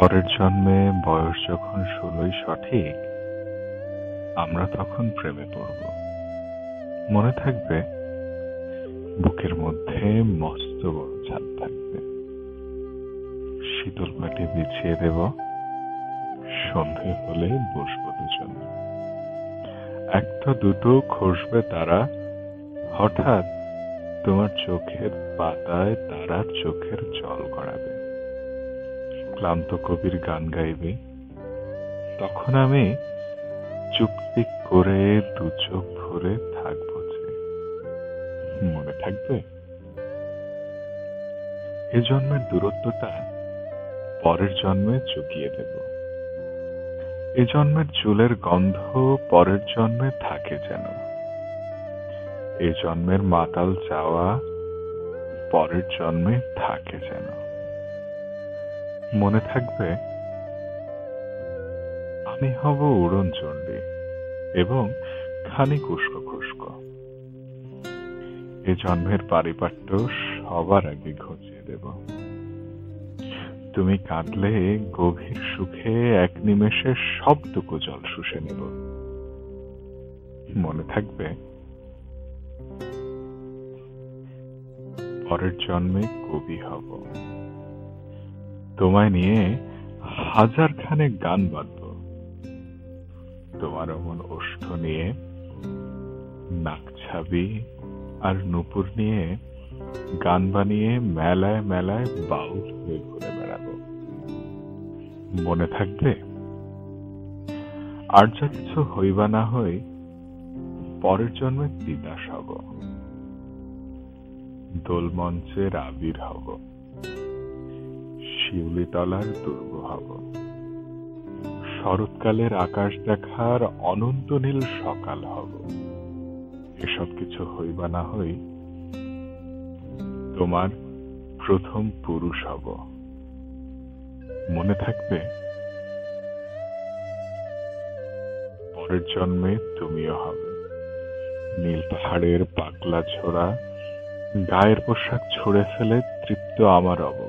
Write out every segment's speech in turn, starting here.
পরের জন্মে বয়স যখন ষোলোই সঠিক, আমরা তখন প্রেমে পড়ব। মনে থাকবে, বুকের মধ্যে মস্ত বড় ছাদ থাকবে। শীতল মাটি বিছিয়ে দেব, সন্ধে হলে বসবো দুজন। একটা দুটো খসবে তারা, হঠাৎ তোমার চোখের পাতায় তারা চোখের জল গড়াবে। ক্লান্ত কবির গান গাইবে, তখন আমি চুক্তি করে দু চোখ ভরে থাকব যে মনে থাকবে। এ জন্মের দূরত্বটা পরের জন্মে চুকিয়ে দেব। এ জন্মের চুলের গন্ধ পরের জন্মে থাকে যেন। এ জন্মের মাতাল চাওয়া পরের জন্মে থাকে যেন। মনে থাকবে, আমি হব উড়ন চণ্ডী এবং খানিক উস্কো খুস্কো এ জন্মের পারিপাট্য সবার আগে ঘুচিয়ে দেব। তুমি কাঁদলে গভীর সুখে এক নিমেষে সবটুকু জল শুষে নেব। মনে থাকবে, পরের জন্মে কবি হব। তোমায় নিয়ে হাজার খানে গান বাঁধব তোমার অমন ওষ্ঠ নিয়ে, নাক ছাবি আর নুপুর নিয়ে গান বানিয়ে মেলায় মেলায় বাউল হয়ে ঘুরে বেড়াবো। মনে থাকবে, আর যা কিছু হইবা না হই, পরের জন্মে তিতাস হব। দোলমঞ্চের আবির হব। শিউলিতলার দুর্গ হব শরৎকালের আকাশ দেখার অনন্ত নীল সকাল হব। এসব কিছু হইবা না হই, তোমার প্রথম পুরুষ হব। মনে থাকবে, পরের জন্মে তুমিও হবে। নীল পাহাড়ের পাকলা ছোড়া গায়ের পোশাক ছুঁড়ে ফেলে তৃপ্ত আমার অবগাহন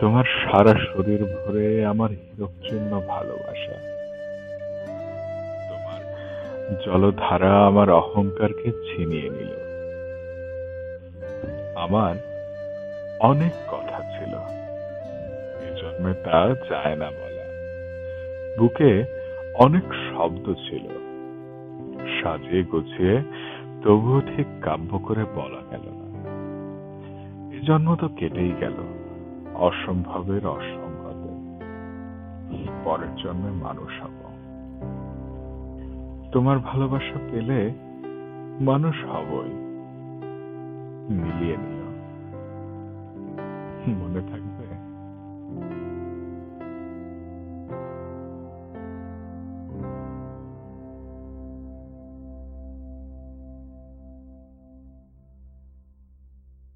তোমার সারা শরীর ভরে আমার হিরকচিহ্ন ভালোবাসা। তোমার জলধারা আমার অহংকারকে ছিনিয়ে নিল। আমার অনেক কথা ছিল। এ জন্মে তা যায় না বলা। বুকে অনেক শব্দ ছিল। সাজিয়ে গুছিয়ে তবুও ঠিক কাব্য করে বলা গেল না। এ জন্ম তো কেটেই গেল। অসম্ভবের অসম্ভবে। পরের জন্মে মানুষ হব। তোমার ভালোবাসা পেলে মানুষ হবই। মিলিয়ে নিও। মনে থাকে